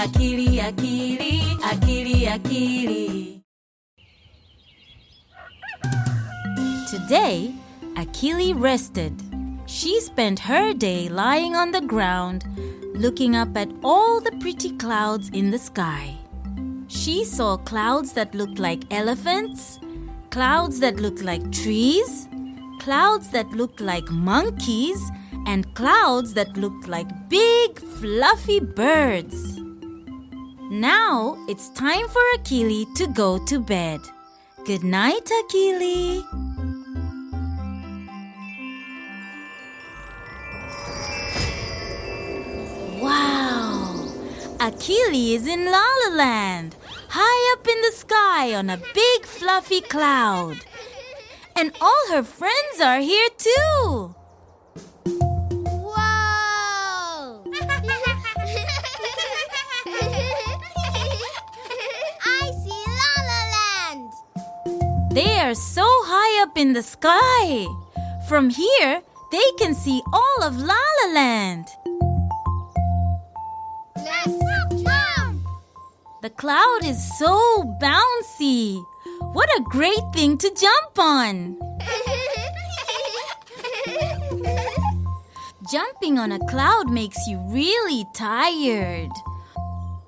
Akili, akili, akili, akili. Today, Akili rested. She spent her day lying on the ground, looking up at all the pretty clouds in the sky. She saw clouds that looked like elephants, clouds that looked like trees, clouds that looked like monkeys, and clouds that looked like big, fluffy birds. Now it's time for Akili to go to bed. Good night, Akili. Wow! Akili is in La La Land, high up in the sky on a big fluffy cloud. And all her friends are here too. They are so high up in the sky. From here, they can see all of La La Land. Let's jump. The cloud is so bouncy. What a great thing to jump on! Jumping on a cloud makes you really tired.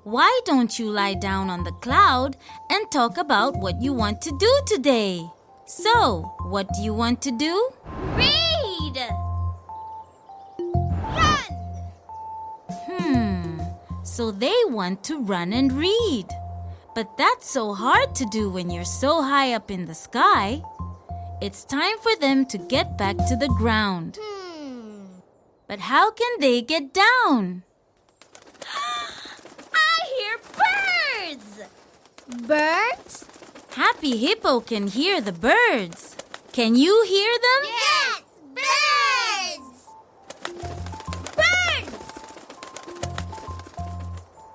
Why don't you lie down on the cloud and talk about what you want to do today? So, what do you want to do? Read. Run. Hmm, so they want to run and read. But that's so hard to do when you're so high up in the sky. It's time for them to get back to the ground. Hmm. But how can they get down? I hear birds. Birds? Happy Hippo can hear the birds. Can you hear them? Yes, birds. Birds.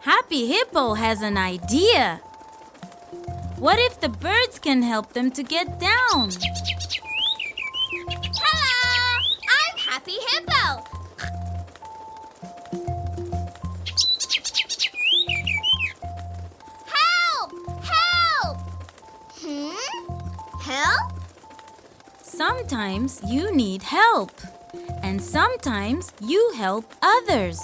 Happy Hippo has an idea. What if the birds can help them to get down? Sometimes you need help, and sometimes you help others.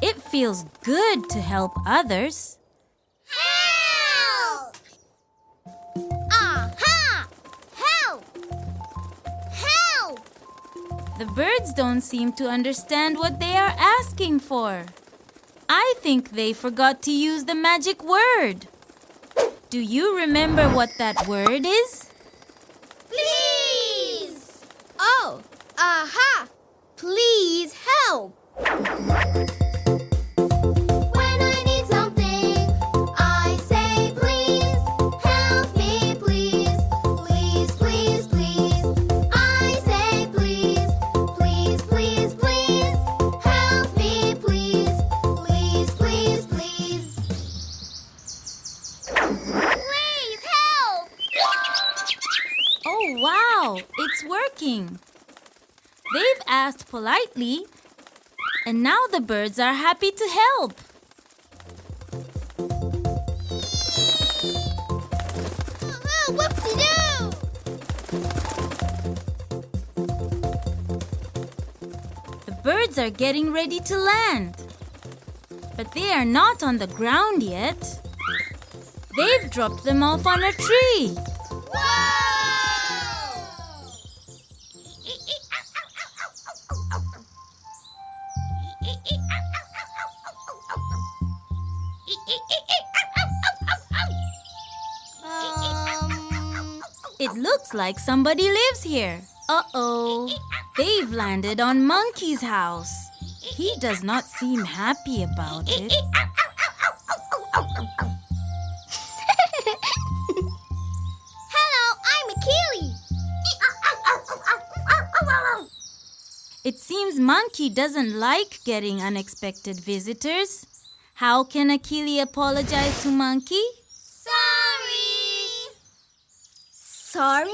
It feels good to help others. Help! Aha! Help! Help! The birds don't seem to understand what they are asking for. I think they forgot to use the magic word. Do you remember what that word is? Please! Oh, aha! Please help! Asked politely, and now the birds are happy to help. The birds are getting ready to land. But they are not on the ground yet. They've dropped them off on a tree. Um, looks like somebody lives here. Uh oh. They've landed on Monkey's house. He does not seem happy about it. Hello, I'm Akili. It seems Monkey doesn't like getting unexpected visitors. How can Akili apologize to Monkey? Sorry?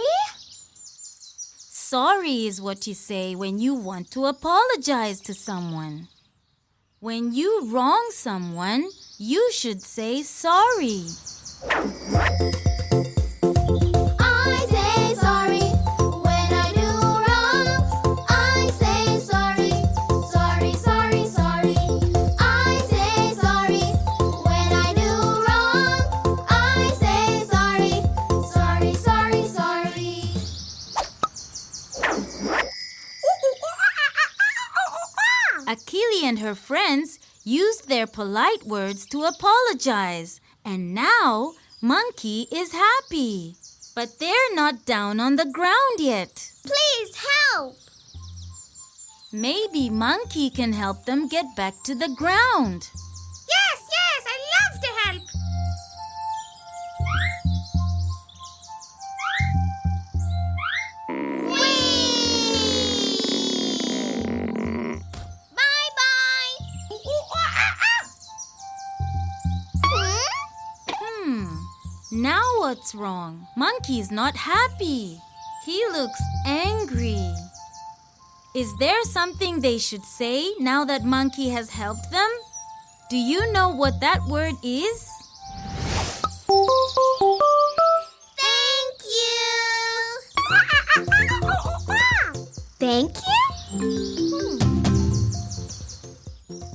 Sorry is what you say when you want to apologize to someone. When you wrong someone, You should say sorry. Akili and her friends used their polite words to apologize, and now Monkey is happy. But they're not down on the ground yet. Please help. Maybe Monkey can help them get back to the ground. What's wrong? Monkey's not happy. He looks angry. Is there something they should say now that Monkey has helped them? Do you know what that word is? Thank you. Thank you? Hmm.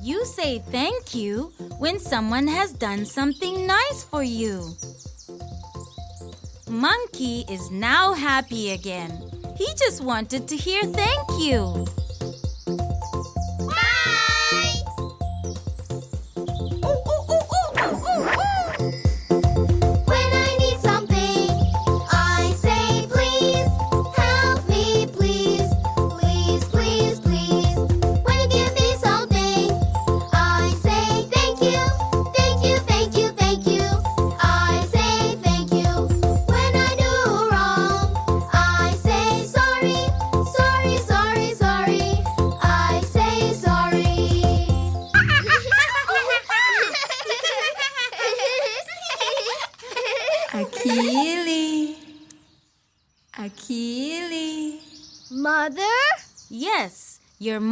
You say thank you when someone has done something nice for you. Monkey is now happy again. He just wanted to hear thank you.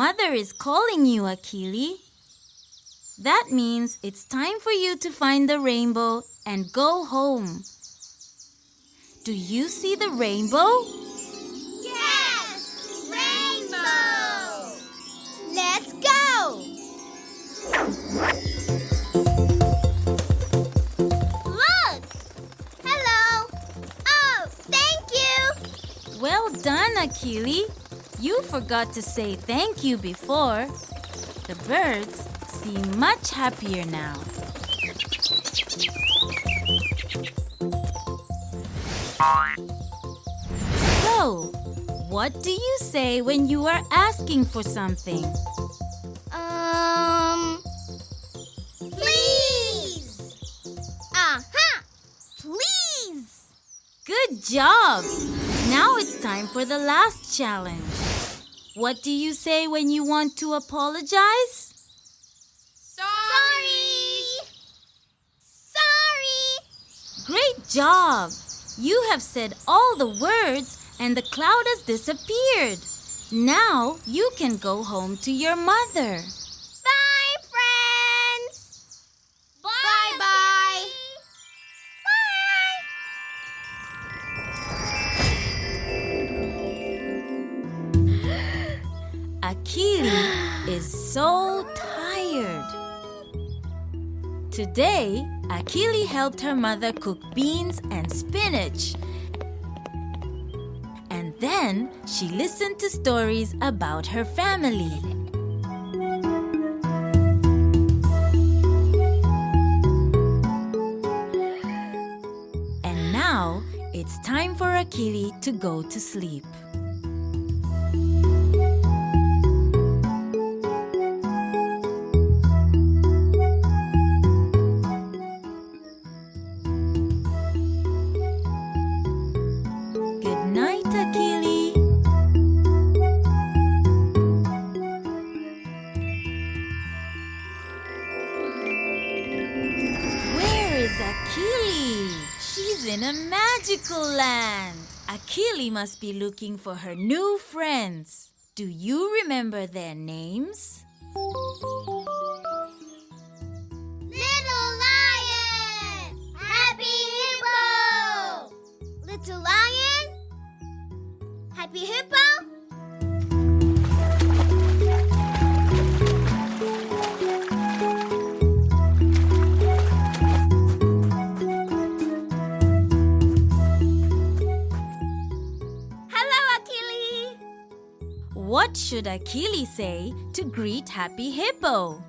Mother is calling you, Akili. That means it's time for you to find the rainbow and go home. Do you see the rainbow? Yes! Rainbow! Let's go! Look! Hello! Oh, thank you! Well done, Akili. You forgot to say thank you before. The birds seem much happier now. So, what do you say when you are asking for something? Um. Please! Aha! Please! Good job! Now it's time for the last challenge. What do you say when you want to apologize? Sorry! Sorry! Great job! You have said all the words and the cloud has disappeared. Now you can go home to your mother. Akili is so tired. Today, Akili helped her mother cook beans and spinach. And then she listened to stories about her family. And now it's time for Akili to go to sleep. Land. Akili must be looking for her new friends. Do you remember their names? Should Akili say to greet Happy Hippo?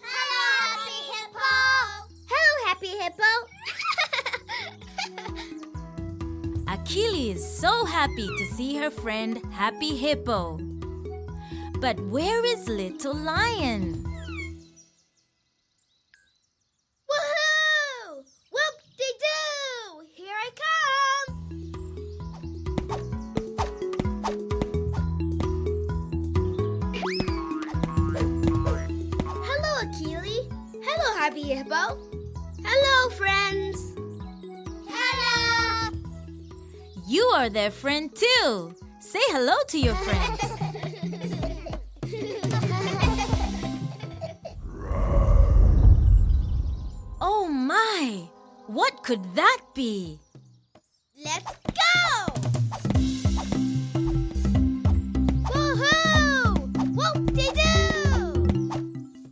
Hello, Happy Hippo. Hello, Happy Hippo. Akili is so happy to see her friend Happy Hippo. But where is Little Lion? Hippo. Hello, friends. Hello. You are their friend too. Say hello to your friends. Oh my! What could that be? Let's go! Woohoo! Whoop-de-doo!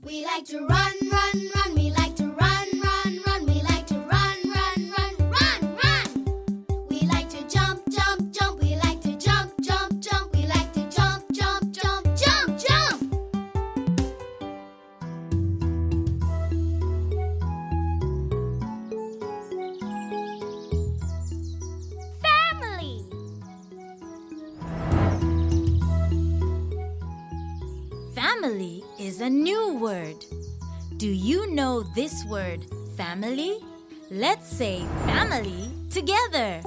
We like to run. Say family together.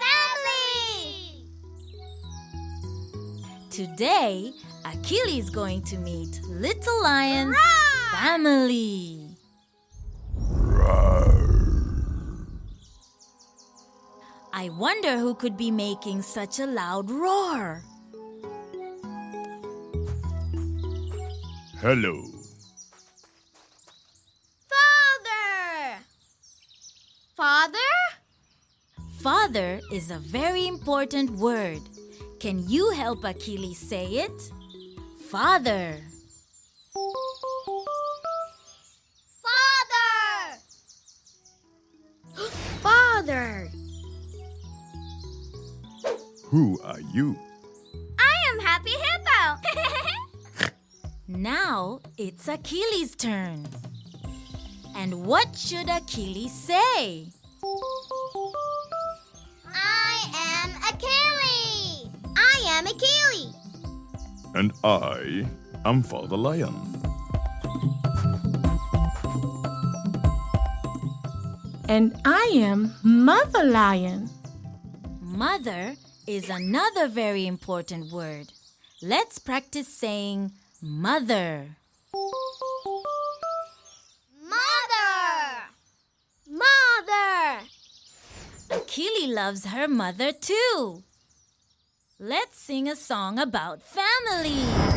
Family. Today, Akili is going to meet Little Lion's Roar! family. I wonder who could be making such a loud roar. Hello. Father is a very important word. Can you help Akili say it? Father. Father. Father. Who are you? I am Happy Hippo. Now it's Akili's turn. And what should Akili say? I am Akili. And I am Father Lion. And I am Mother Lion. Mother is another very important word. Let's practice saying mother. Mother. Mother. Akili loves her mother too. Let's sing a song about family.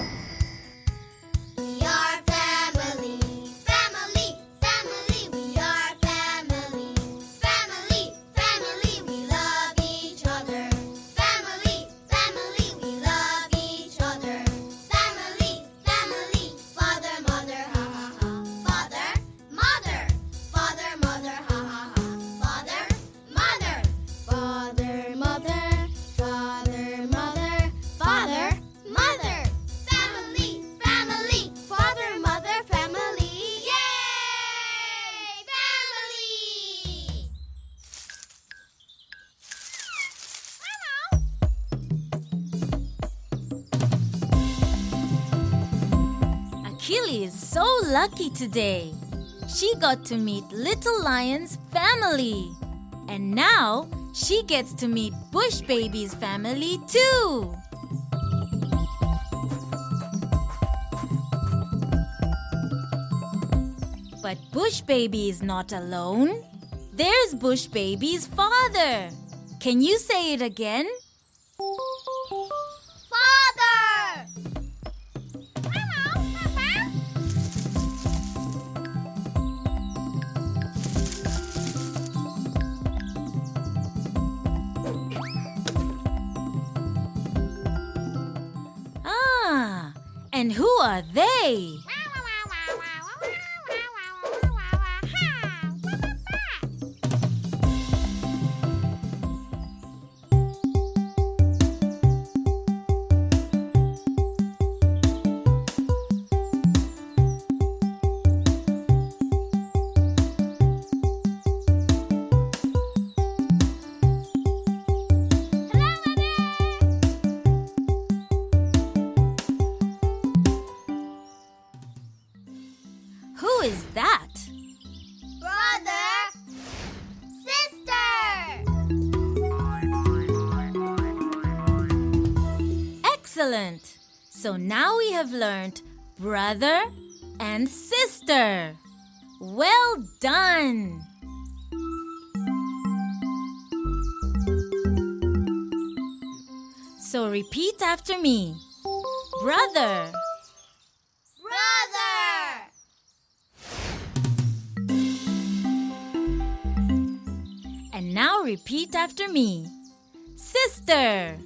Lucky today. She got to meet Little Lion's family. And now she gets to meet Bush Baby's family too. But Bush Baby is not alone. There's Bush Baby's father. Can you say it again? Who are they? So now we have learned brother and sister. Well done! So repeat after me. Brother, Brother, and now repeat after me. Sister,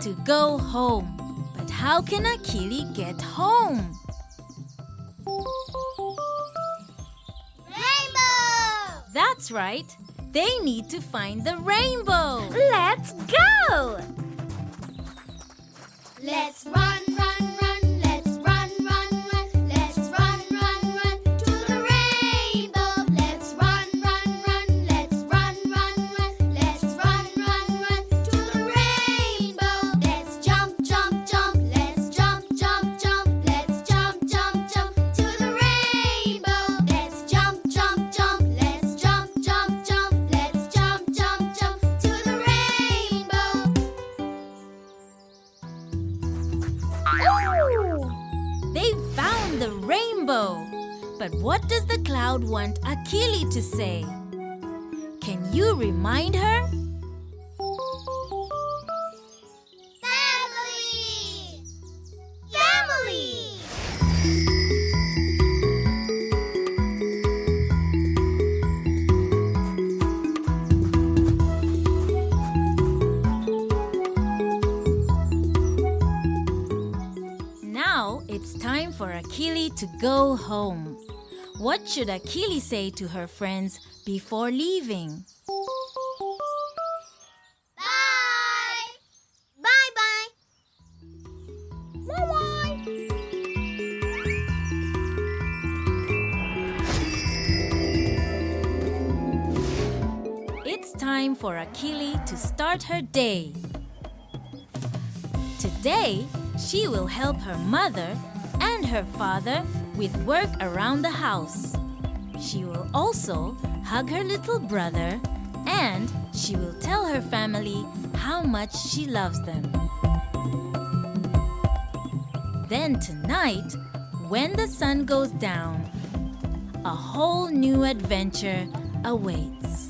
to go home. But how can Akili get home? Rainbow! That's right. They need to find the rainbow. Let's go! Let's run, run, run, But what does the cloud want Akili to say? Can you remind her? Family! Family! Now it's time for Akili to go home. What should Akili say to her friends before leaving? Bye! Bye bye! Bye bye! It's time for Akili to start her day. Today, she will help her mother and her father with work around the house. She will also hug her little brother and she will tell her family how much she loves them. Then tonight, when the sun goes down, a whole new adventure awaits.